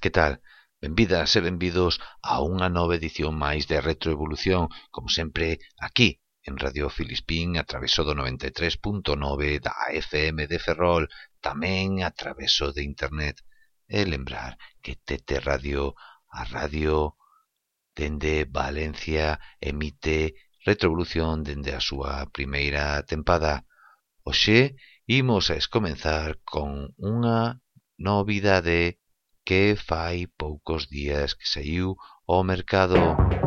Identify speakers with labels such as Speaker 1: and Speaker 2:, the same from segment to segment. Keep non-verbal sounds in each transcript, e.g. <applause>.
Speaker 1: que tal? Benvidas e benvidos a unha nova edición máis de Retroevolución, como sempre, aquí, en Radio Filispín, a traveso do 93.9 da FM de Ferrol, tamén a traveso de Internet. E lembrar que TT Radio, a radio dende Valencia, emite Retroevolución dende a súa primeira tempada. Oxe, imos a escomenzar con unha novidade que fai poucos días que saiu ao mercado.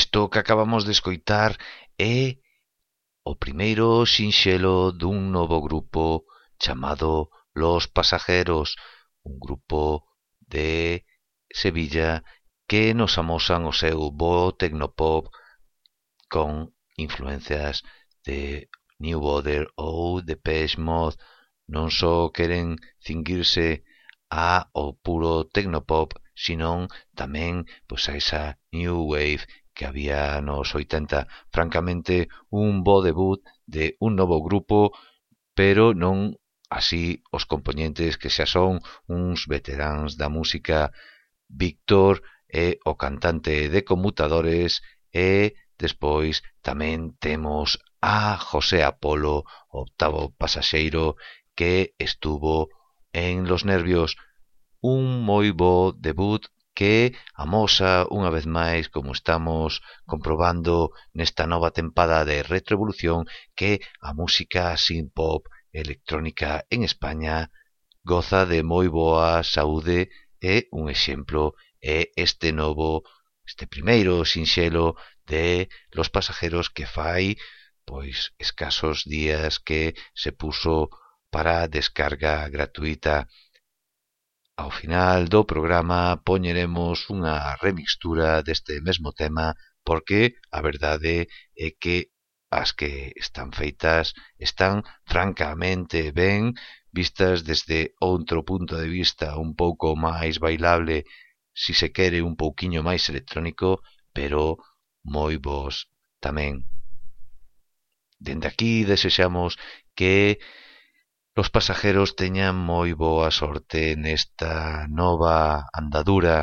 Speaker 1: Isto que acabamos de escoitar é o primeiro sinxelo dun novo grupo chamado Los Pasajeros, un grupo de Sevilla que nos amosan o seu bo tecnopop con influencias de New Order ou de Page Mode. Non só queren cinguirse a o puro tecnopop, senón tamén pois, a esa New Wave que había nos 80, francamente un bo debut de un novo grupo, pero non así os componentes que xa son uns veteráns da música Víctor é o cantante de Conmutadores e despois tamén temos a José Apolo, octavo pasaxeiro, que estuvo en Los Nervios. Un moi bo debut que amosa unha vez máis, como estamos comprobando nesta nova tempada de Retroevolución, que a música sin pop electrónica en España goza de moi boa saúde e un exemplo é este novo, este primeiro sinxelo de Los Pasajeros que fai pois escasos días que se puso para descarga gratuita. Ao final do programa poñeremos unha remixtura deste mesmo tema porque a verdade é que as que están feitas están francamente ben vistas desde outro punto de vista un pouco máis bailable, si se quere un pouquiño máis electrónico, pero moi vos tamén. Dende aquí desexamos que Os pasaxeiros teñan moi boa sorte nesta nova andadura.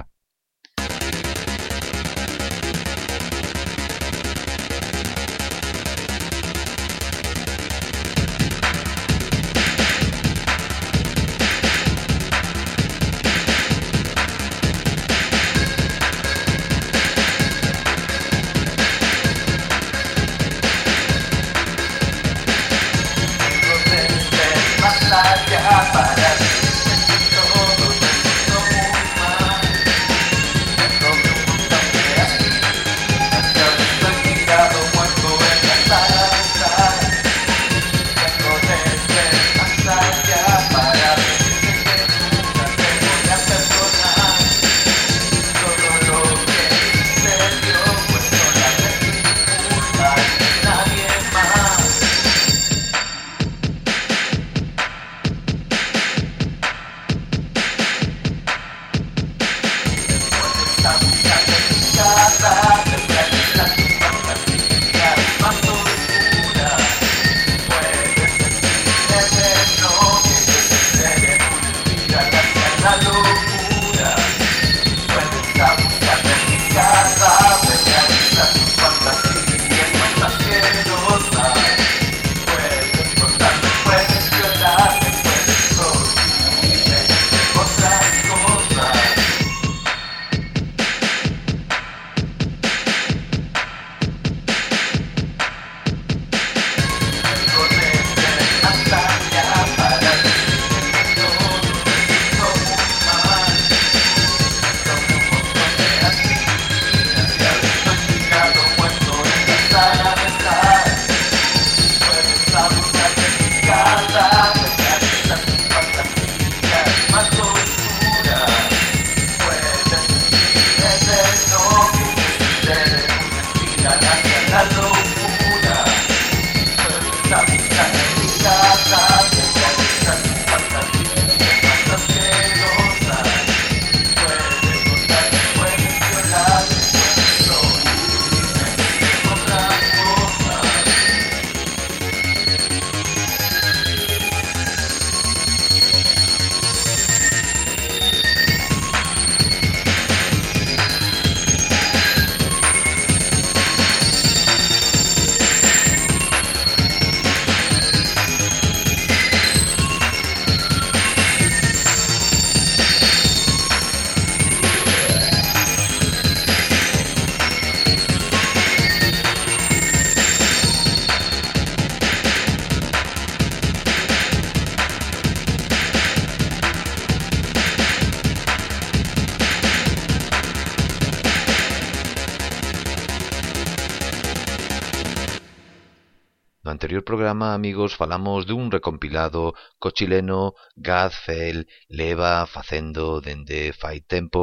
Speaker 1: programa, amigos, falamos dun recompilado co chileno Gazfel leva facendo dende fai tempo.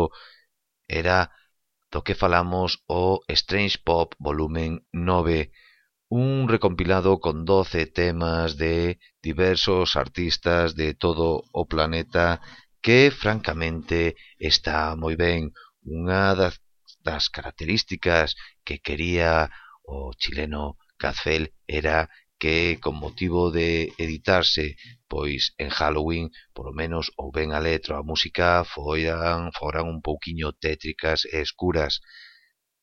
Speaker 1: Era do que falamos o Strange Pop volumen 9, un recompilado con 12 temas de diversos artistas de todo o planeta que, francamente, está moi ben. Unha das, das características que quería o chileno Cazfel era que con motivo de editarse pois en Halloween, polo menos, ou ben a letra ou a música foran, foran un pouquiño tétricas e escuras.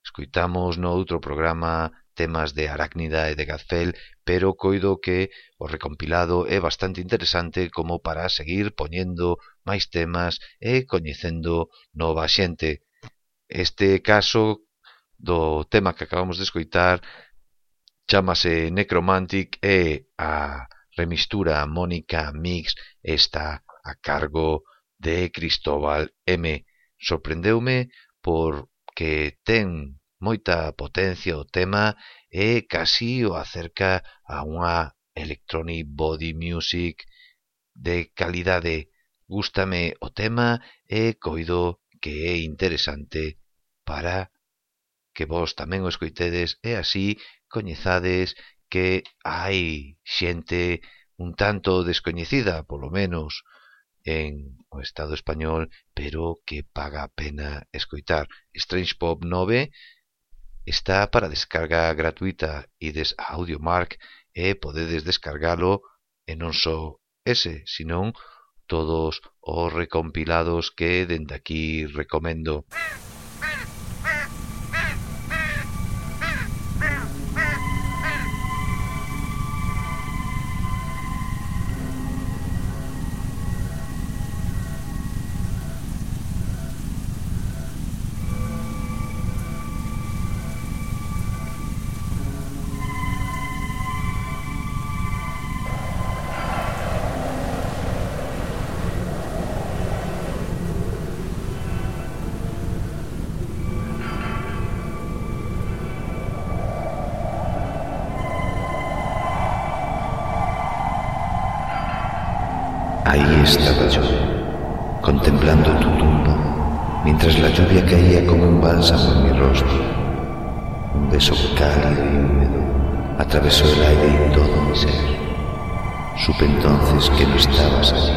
Speaker 1: Escoitamos no outro programa temas de Arácnida e de Gazfel, pero coido que o recompilado é bastante interesante como para seguir poñendo máis temas e coñecendo nova xente. Este caso do tema que acabamos de escoitar Chámase Necromantic e a remistura Mónica Mix está a cargo de Cristóbal M. Sorprendeume porque ten moita potencia o tema e casi o acerca a unha electronic body music de calidade. Gústame o tema e coido que é interesante para que vos tamén o escoitedes e así coñezades que hai xente un tanto descoñecida, polo menos, en o Estado español, pero que paga a pena escoitar. Strange Pop 9 está para descarga gratuita e des a Audiomark e podedes descargalo e non só ese, senón todos os recompilados que dende aquí recomendo.
Speaker 2: Estaba yo, contemplando tu tumba, mientras la lluvia caía como un bálsamo en mi rostro. Un beso cálido y húmedo atravesó el aire y todo mi ser. Supe entonces que no estabas allí,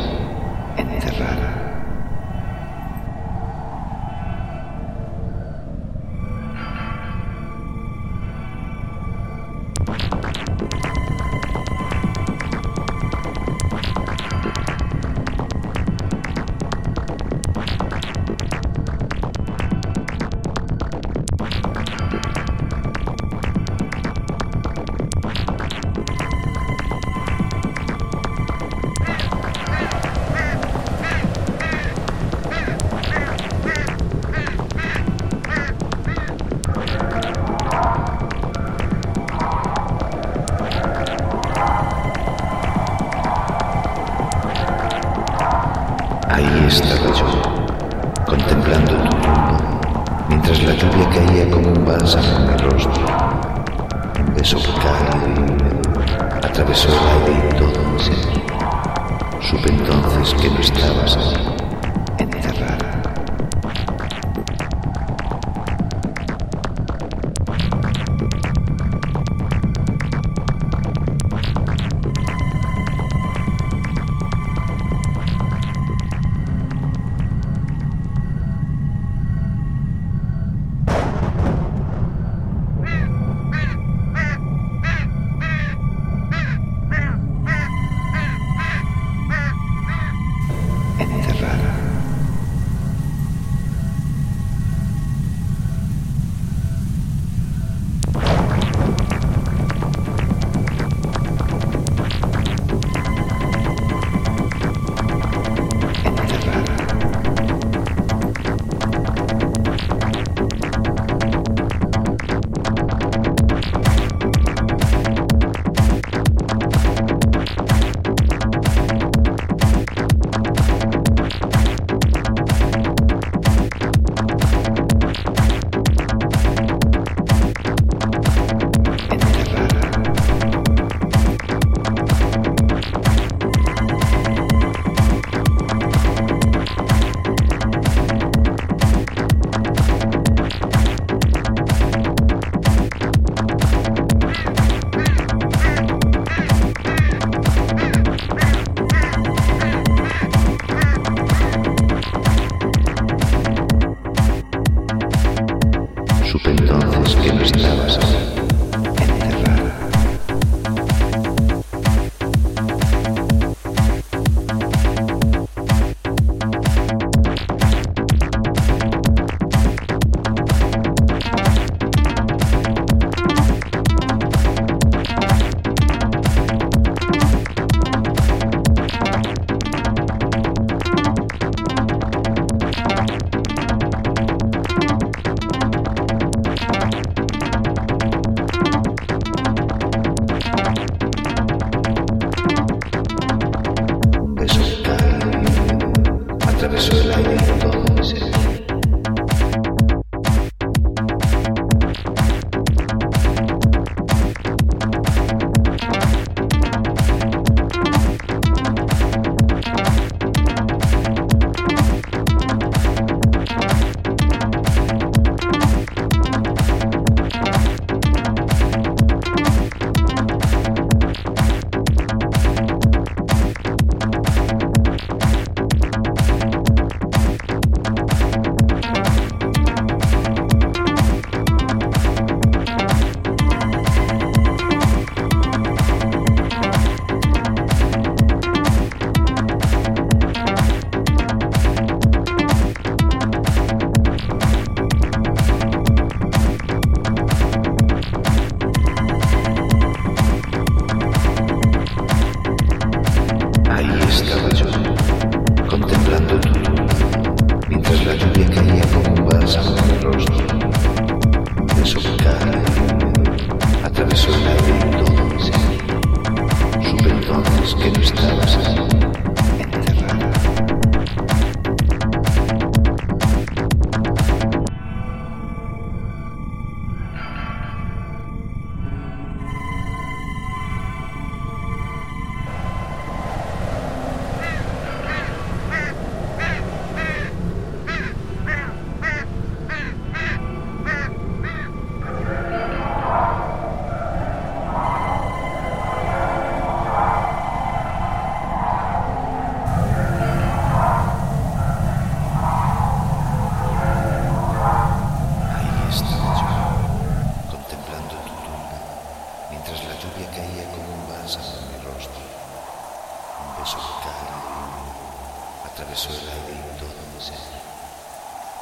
Speaker 2: Atravesó el aire incógnito,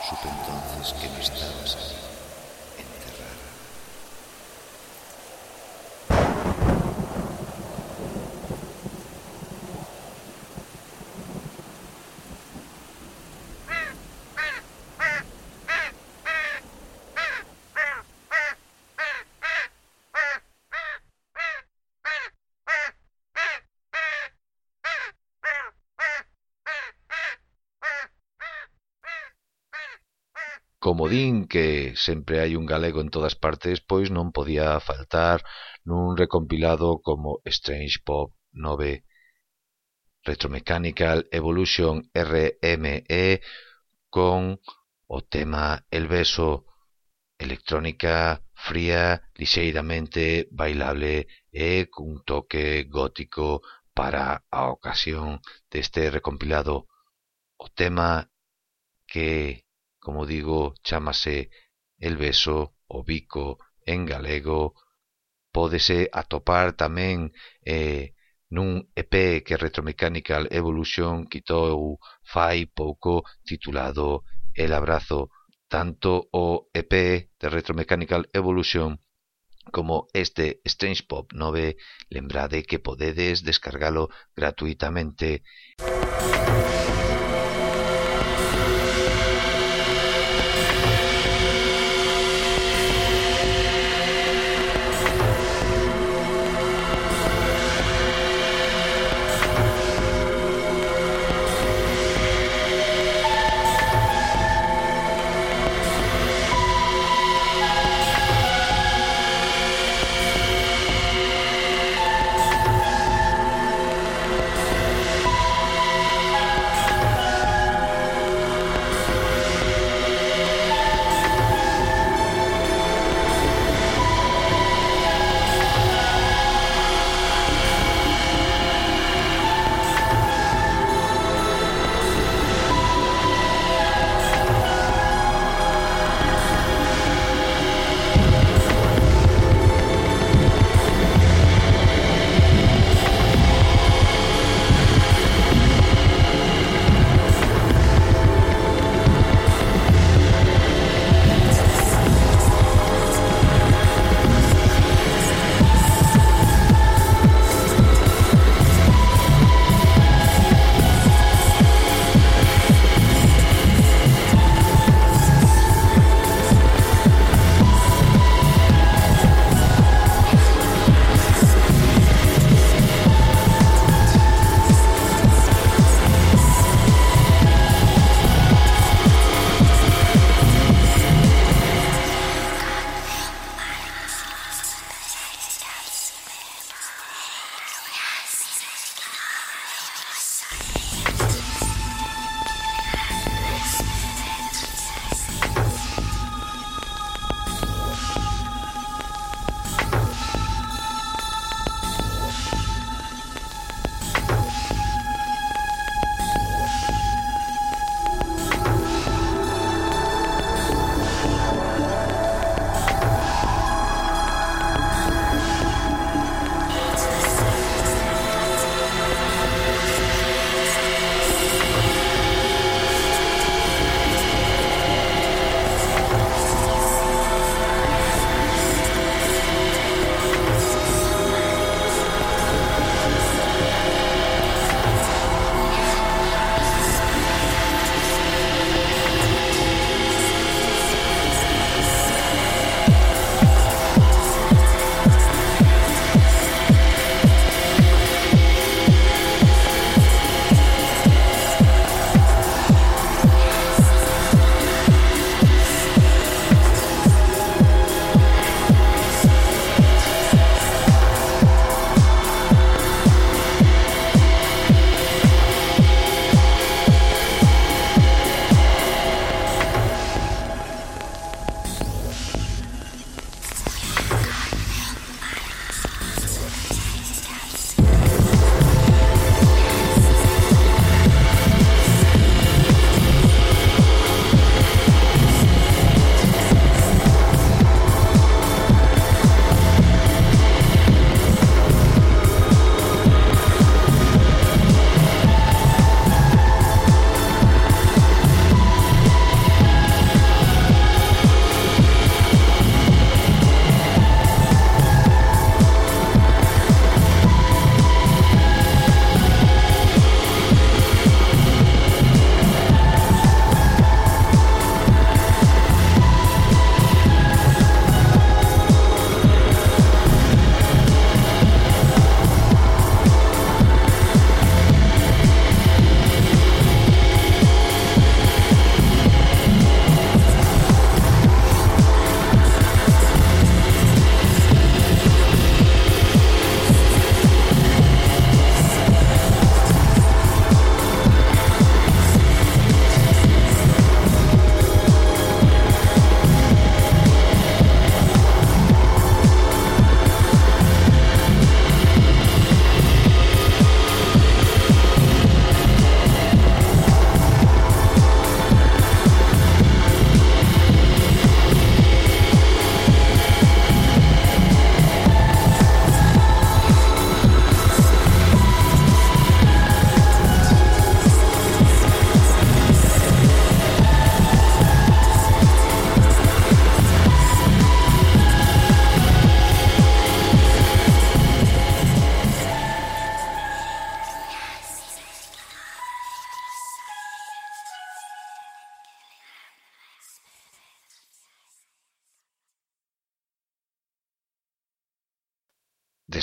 Speaker 2: Supe entonces que no estabas allí.
Speaker 1: comodín que sempre hai un galego en todas partes, pois non podía faltar nun recompilado como Strange Pop 9 Retromechanical Evolution RME con o tema El Beso, electrónica fría, lixeiramente bailable e cun toque gótico para a ocasión deste recompilado. O tema que como digo, chámase El beso, o bico, en galego. Pódese atopar tamén eh, nun EP que Retromechanical Evolution quitou fai pouco titulado El abrazo. Tanto o EP de Retromechanical Evolution como este Strange Pop 9, lembrade que podedes descargalo gratuitamente.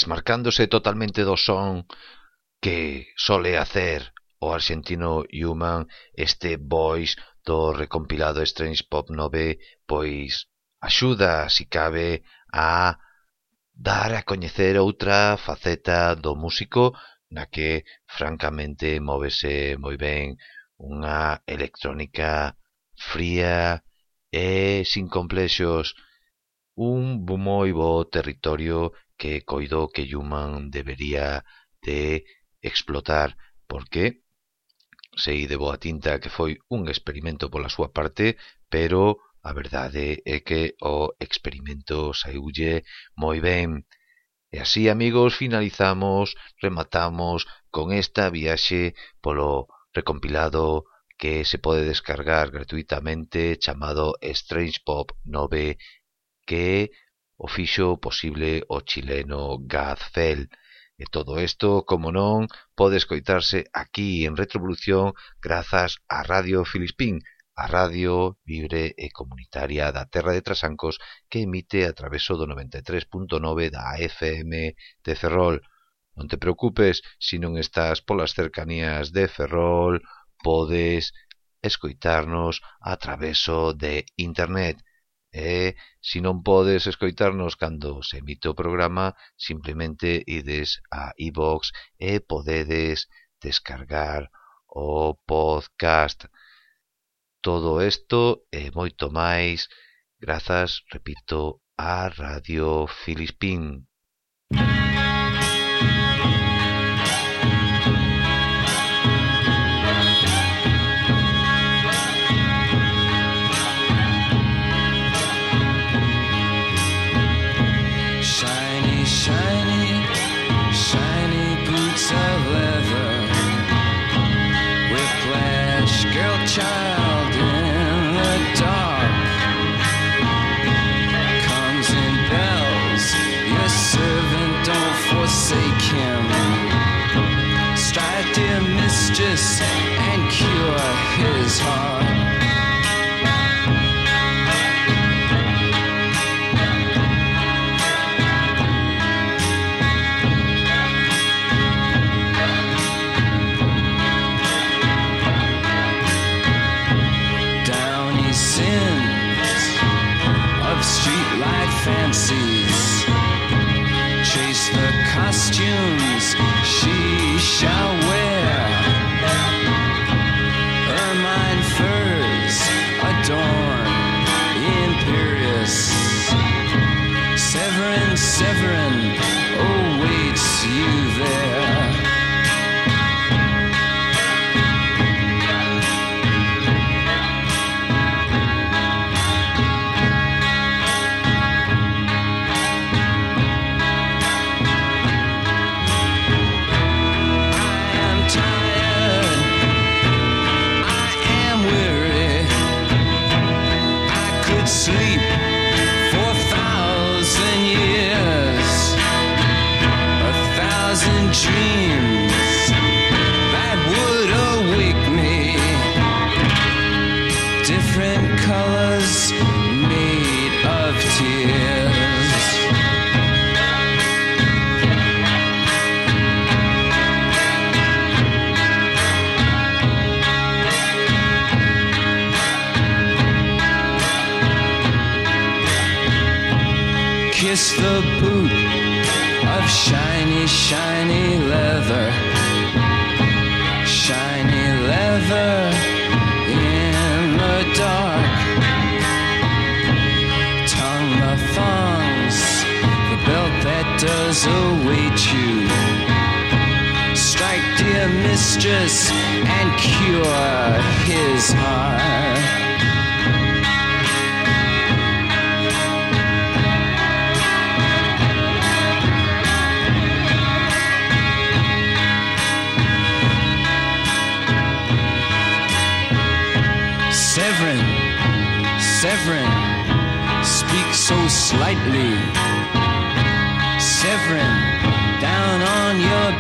Speaker 1: desmarcándose totalmente do son que sole hacer o argentino Human este voice do recompilado Strange Pop 9 pois axuda, si cabe, a dar a coñecer outra faceta do músico na que francamente móvese moi ben unha electrónica fría e sin complexos un moi bo territorio que coido que Human debería de explotar porque sei de boa tinta que foi un experimento pola súa parte, pero a verdade é que o experimento saiulle moi ben. E así, amigos, finalizamos, rematamos con esta viaxe polo recompilado que se pode descargar gratuitamente chamado Strange Pop 9 que O fixo posible o chileno Gazfel. E todo isto, como non, pode escoitarse aquí en Retrovolución grazas a Radio Filispín, a radio libre e comunitaria da Terra de Trasancos que emite a traveso do 93.9 da FM de Ferrol. Non te preocupes, se non estás polas cercanías de Ferrol, podes escoitarnos a traveso de internet E, se non podes escoitarnos cando se emite o programa, simplemente ides a iVox e podedes descargar o podcast. Todo isto e moito máis grazas, repito, a Radio Filispín. Severin.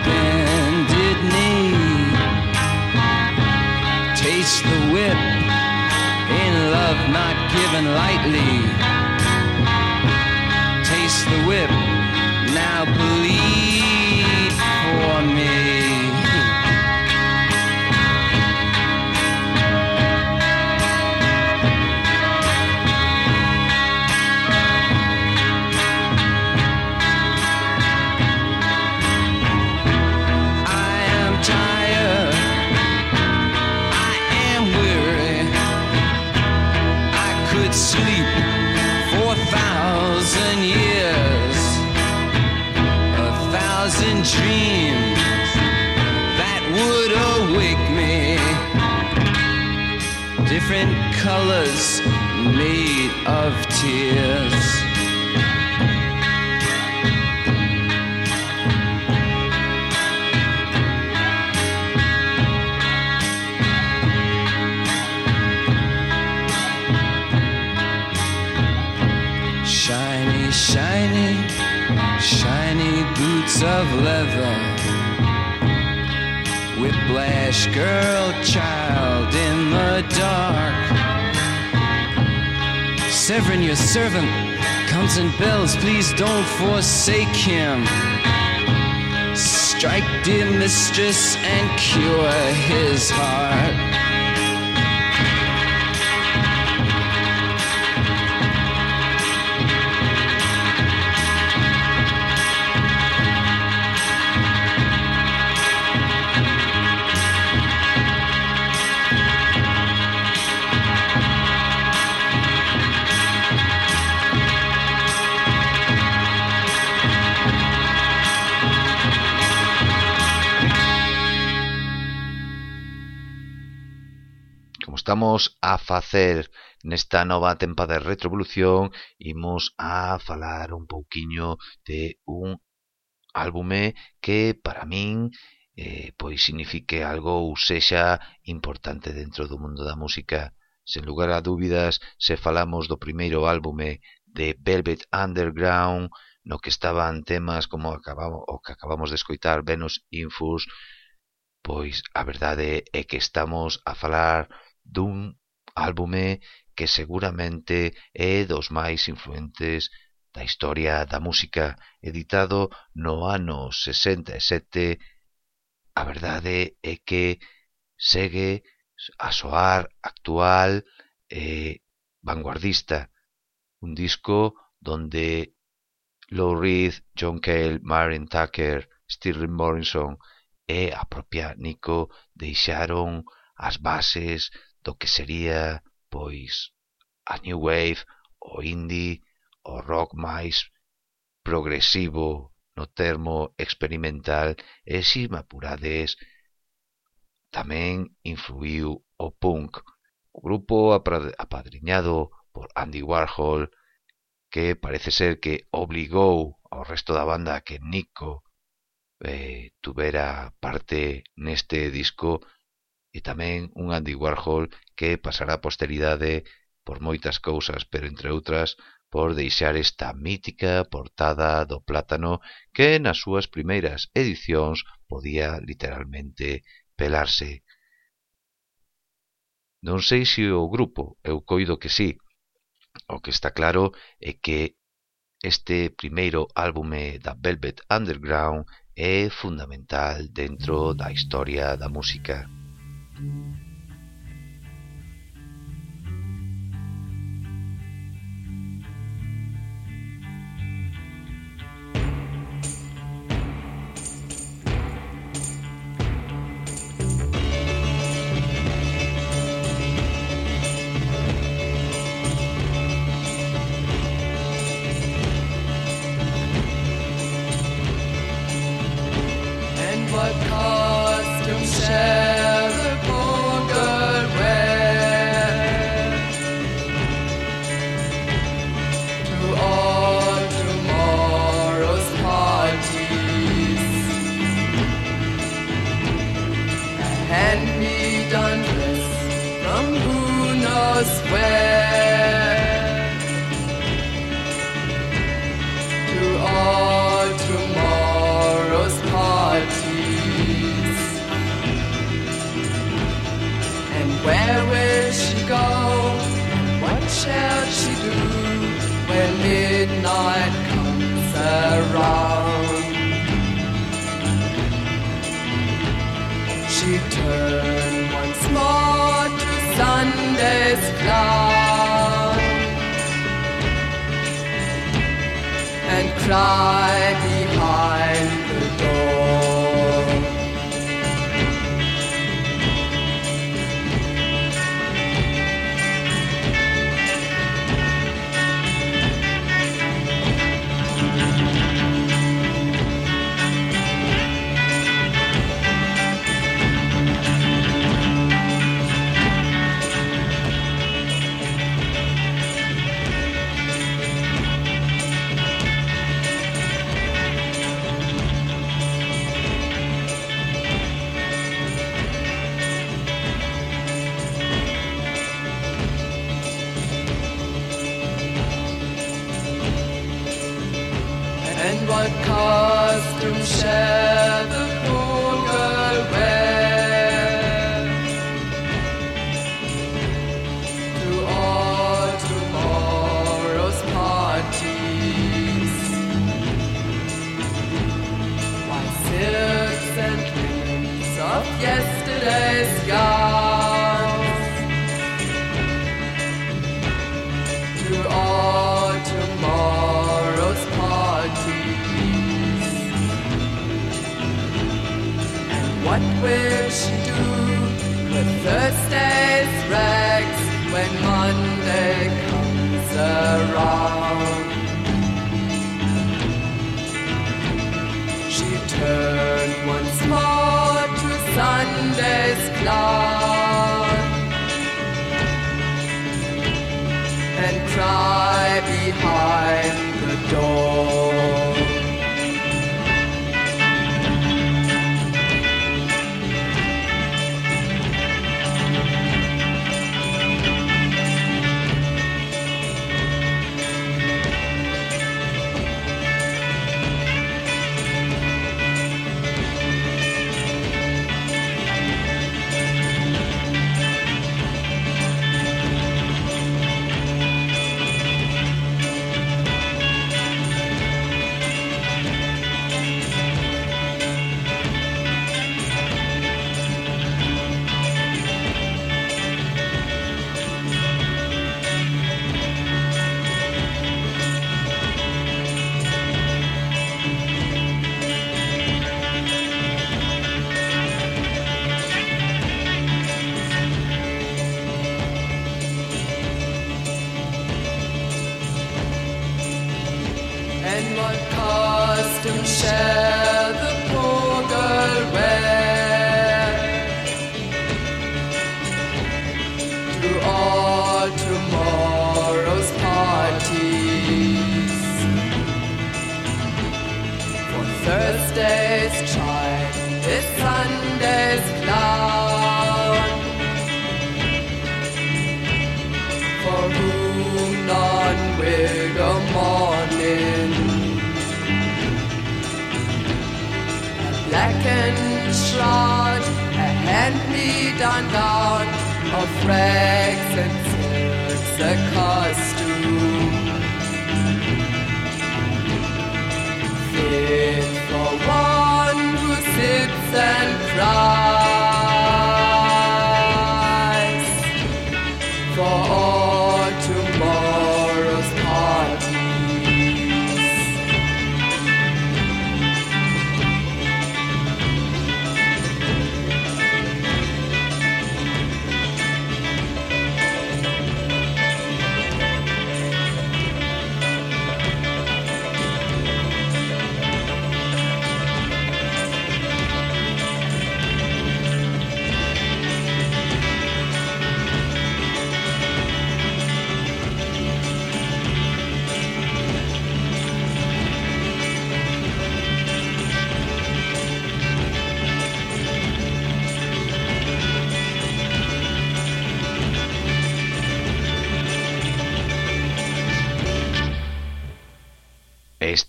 Speaker 1: bended knee.
Speaker 3: Taste the whip in love not given lightly. Taste the whip, now. Colors made of tears. Shiny, shiny, shiny boots of leather. Whiplash girl child in the dark. Severin, your servant, comes and bells. Please don't forsake him. Strike, dear mistress, and cure his heart.
Speaker 1: estamos a facer nesta nova tempada de retrovolución imos a falar un pouquiño de un álbume que para min eh, pois signifique algo ou sexa importante dentro do mundo da música. Sen lugar a dúbidas, se falamos do primeiro álbume de Velvet Underground, no que estaban temas como acabamos, o que acabamos de escoitar, Venus Infus, pois a verdade é que estamos a falar dun álbume que seguramente é dos máis influentes da historia da música, editado no ano 67. A verdade é que segue a soar actual e vanguardista. Un disco donde Lou Reed, John Cale, Marion Tucker, Stirling Morrison e a propia Nico deixaron as bases do que sería, pois, a New Wave, o indie, o rock máis progresivo no termo experimental e, si me apurades, tamén influiu o punk, o grupo apadriñado por Andy Warhol, que parece ser que obligou ao resto da banda a que Nico eh, tuvera parte neste disco e tamén un Andy Warhol que pasará a posteridade por moitas cousas, pero entre outras por deixar esta mítica portada do plátano que nas súas primeiras edicións podía literalmente pelarse. Non sei se o grupo, eu coido que sí. O que está claro é que este primeiro álbume da Velvet Underground é fundamental dentro da historia da música.
Speaker 4: Mm-hmm.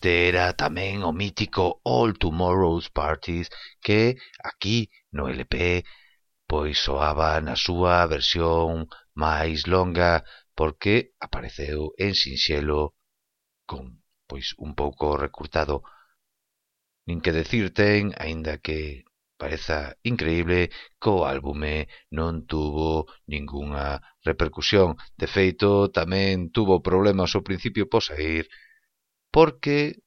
Speaker 4: terá tamén o mítico All Tomorrow's Parties que aquí no LP pois soaba na súa versión máis longa porque apareceu en sinxelo con pois un pouco recurtado. Nin que decir ten, aínda que
Speaker 1: pareza increíble, co álbume non tuvo ningunha repercusión. De feito, tamén tuvo problemas ao principio por sair, porque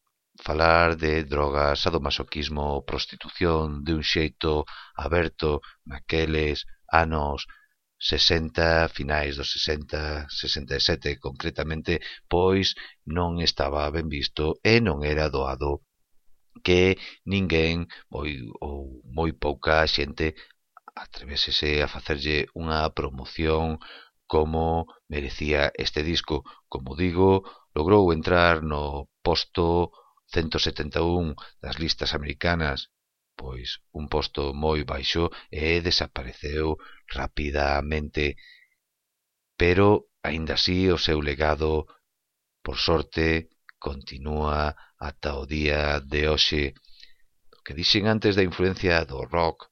Speaker 1: falar de drogas, sadomasoquismo, prostitución de un xeito aberto naqueles anos 60, finais dos 60, 67 concretamente, pois non estaba ben visto e non era doado que ninguén moi, ou moi pouca xente atrevésese a facerlle unha promoción como merecía este disco. Como digo, logrou entrar no posto 171 das listas americanas, pois un posto moi baixo e desapareceu rapidamente, pero aínda así o seu legado, por sorte, continúa ata o día de hoxe. O que dixen antes da influencia do rock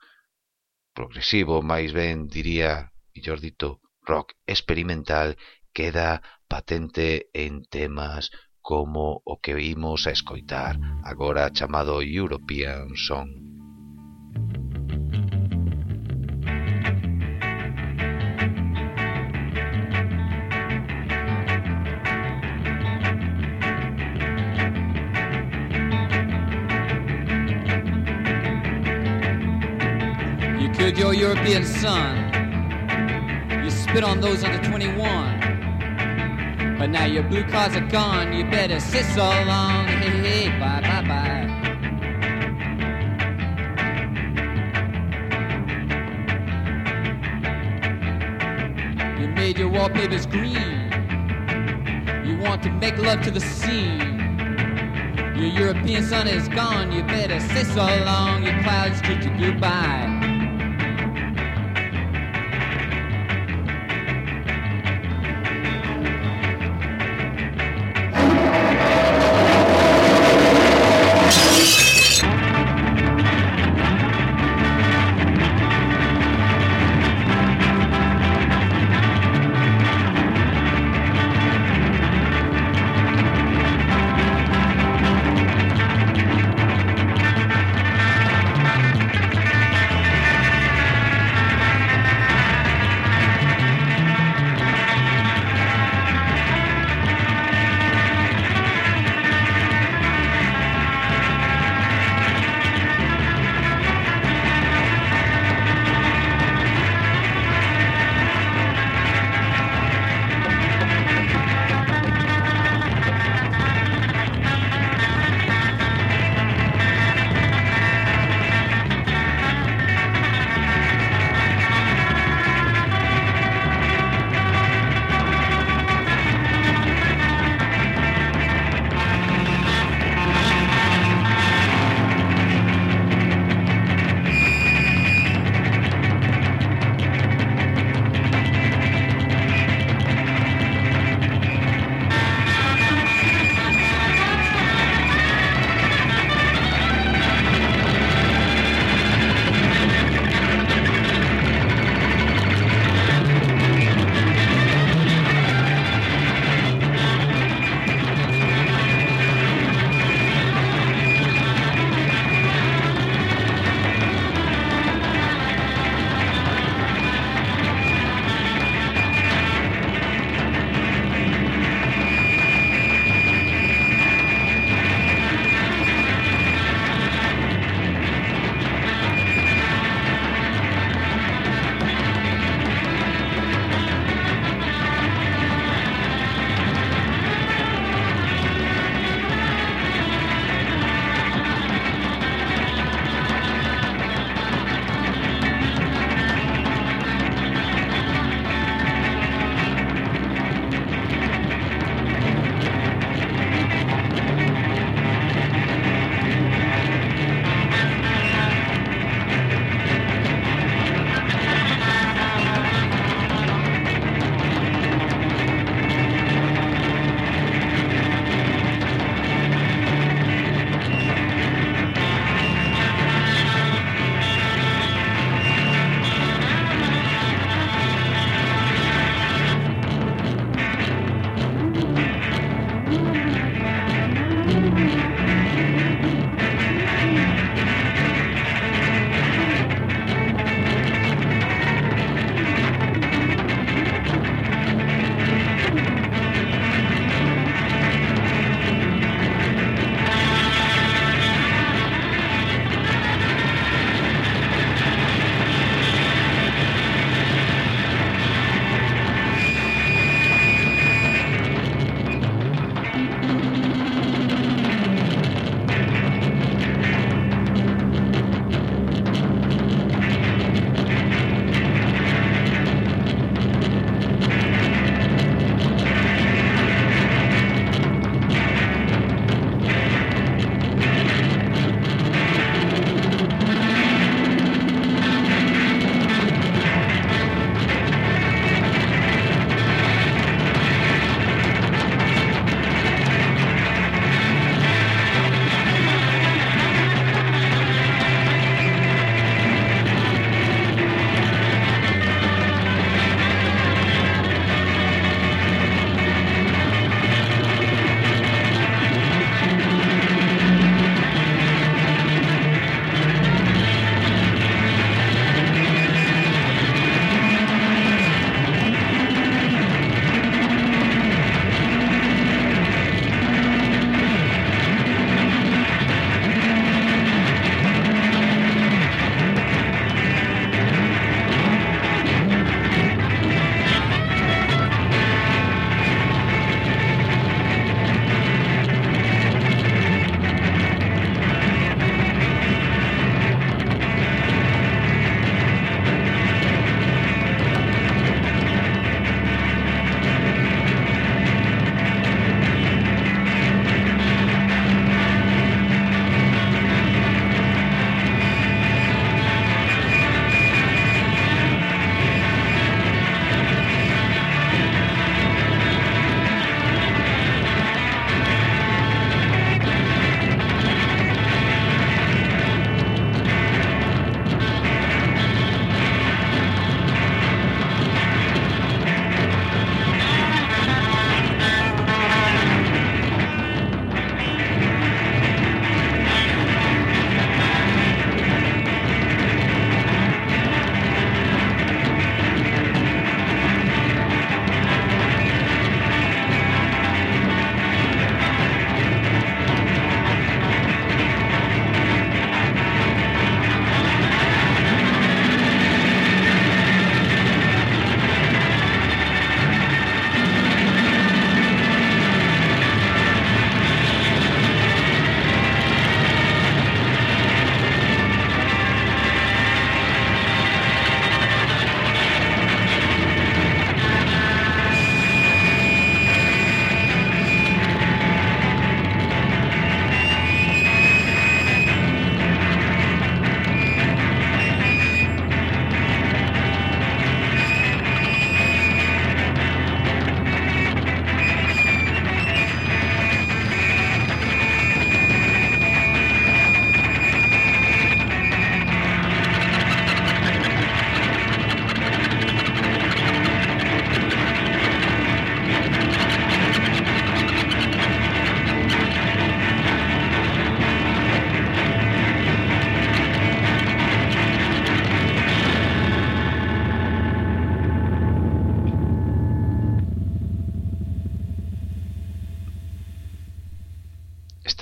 Speaker 1: progresivo, máis ben diría, mellor dito, rock experimental, queda patente en temas como o que vimos a escoitar agora chamado European Song.
Speaker 5: You killed your European son. You spit on those under 21. But now your blue cars are gone. You better sit so long. Hey, hey, bye, bye, bye. You made your wallpapers green. You want to make love to the scene. Your European sun is gone. You better sit so long. Your clouds treat you goodbye.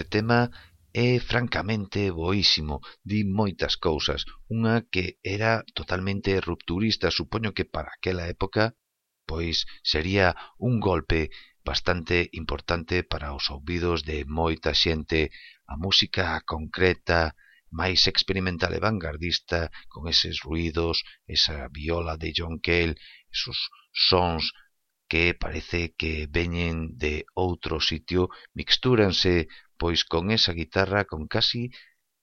Speaker 1: tema é francamente boísimo, di moitas cousas. Unha que era totalmente rupturista, supoño que para aquela época, pois sería un golpe bastante importante para os ouvidos de moita xente. A música concreta, máis experimental e vanguardista, con eses ruidos, esa viola de John Cale, esos sons que parece que veñen de outro sitio, mixtúranse pois con esa guitarra con casi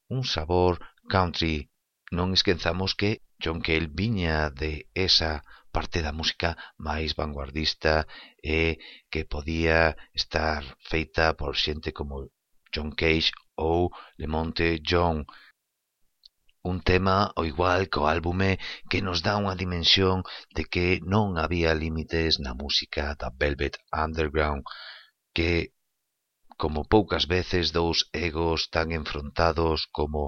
Speaker 1: un sabor country. Non esquenzamos que John Cale viña de esa parte da música máis vanguardista e que podía estar feita por xente como John Cage ou Lemonte John, un tema ao igual co álbume que nos dá unha dimensión de que non había límites na música da Velvet Underground, que como poucas veces dous egos tan enfrontados como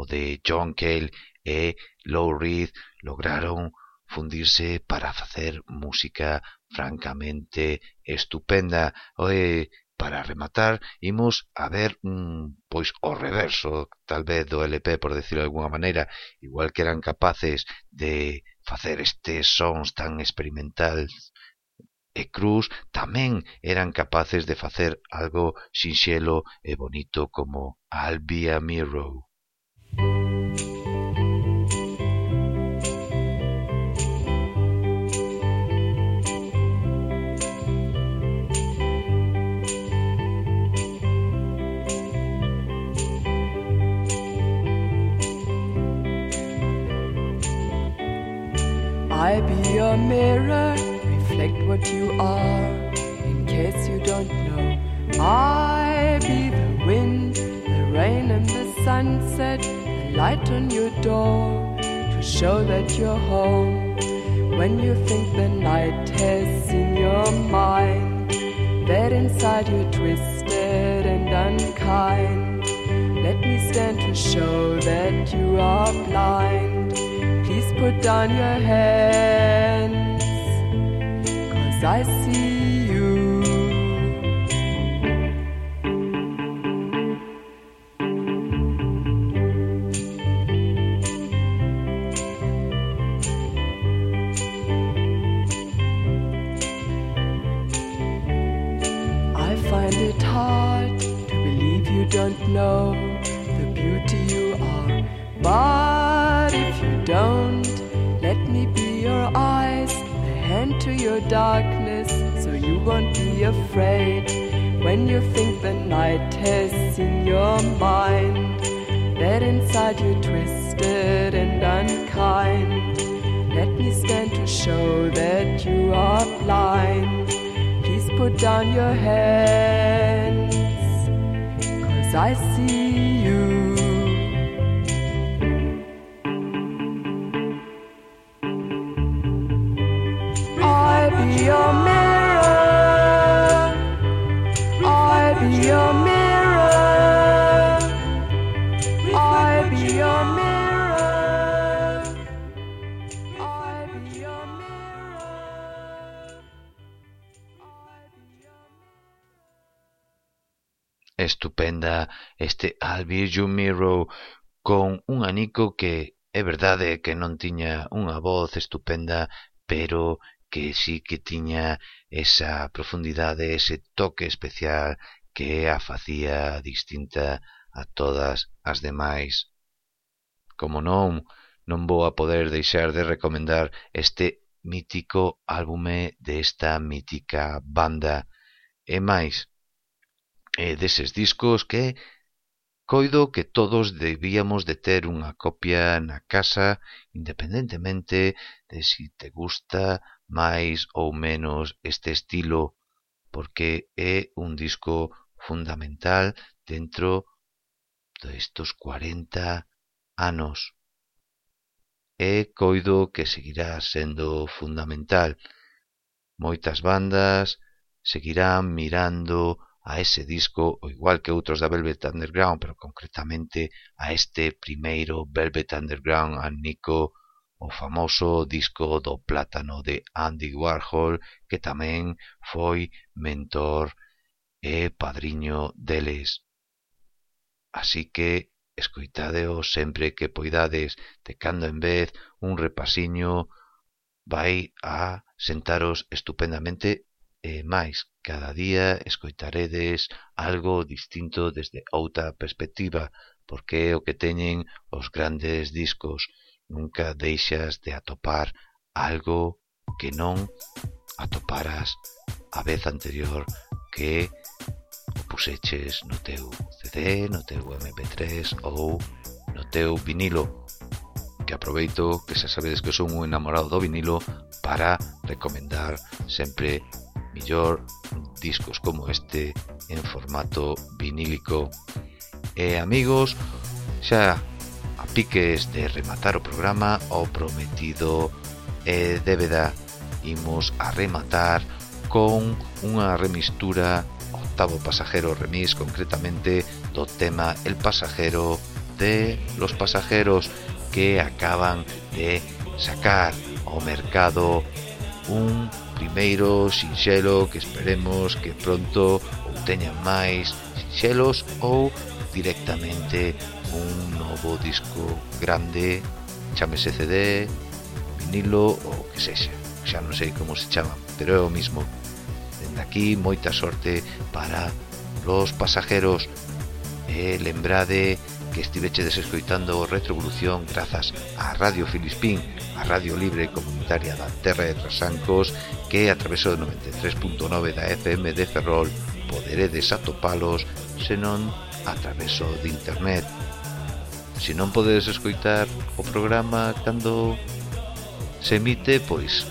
Speaker 1: o de John Cale e Lou Reed lograron fundirse para facer música francamente estupenda. E para rematar imos a ver un, pois o reverso tal vez do LP por decirlo de alguna maneira igual que eran capaces de facer estes sons tan experimentales e Cruz tamén eran capaces de facer algo sinxelo e bonito como I'll be a mirror.
Speaker 4: I be a mirror reflect what you are. In case you don't know, I be the wind, the rain, and the sunset, the light on your door to show that you're home. When you think the night has in your mind, that inside you're twisted and unkind. Let me stand to show that you are blind. Please put down your cause I see
Speaker 1: estupenda este I'll Be Your Mirror con un anico que é verdade que non tiña unha voz estupenda, pero que sí que tiña esa profundidade, ese toque especial que a facía distinta a todas as demais. Como non, non vou a poder deixar de recomendar este mítico álbume desta mítica banda. E máis, e deses discos que coido que todos debíamos de ter unha copia na casa independentemente de si te gusta máis ou menos este estilo porque é un disco fundamental dentro destos 40 anos e coido que seguirá sendo fundamental. Moitas bandas seguirán mirando a ese disco, o igual que outros da Velvet Underground, pero concretamente a este primeiro Velvet Underground a Nico, o famoso disco do plátano de Andy Warhol, que tamén foi mentor e padriño deles. Así que escoitadeo sempre que poidades, de cando en vez un repasiño vai a sentaros estupendamente E máis, cada día escoitaredes algo distinto desde outra perspectiva, porque é o que teñen os grandes discos. Nunca deixas de atopar algo que non atoparas a vez anterior que o puseches no teu CD, no teu MP3 ou no teu vinilo que aproveito que xa sabedes que son un enamorado do vinilo para recomendar sempre mellor discos como este en formato vinílico. E amigos, xa a piques de rematar o programa o prometido e débeda imos a rematar con unha remistura octavo pasajero remix concretamente do tema El pasajero de los pasajeros que acaban de sacar ao mercado un primeiro sinxelo que esperemos que pronto ou teñan máis sinxelos ou directamente un novo disco grande chamese CD, vinilo ou que sexa. Xa non sei como se chama, pero é o mismo. Dende aquí moita sorte para los pasajeros. E lembrade que estivechedes escoitando o Retrovolución grazas a Radio Filispín, a Radio Libre Comunitaria da Terra de Trasancos, que a través do 93.9 da FM de Ferrol poderedes atopalos, senón a través de internet. Se non podedes escoitar o programa cando se emite, pois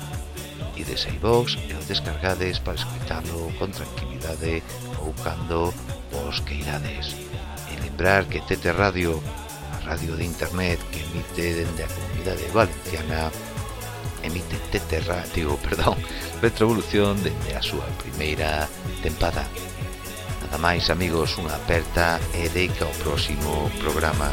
Speaker 1: ides a iVox e o descargades para escoitarlo con tranquilidade ou cando vos queirades lembrar que Tete Radio, a radio de internet que emite dende a comunidade valenciana, emite Tete Radio, <laughs> perdón, Retrovolución dende a súa primeira tempada. Nada máis, amigos, unha aperta e deica ao próximo programa.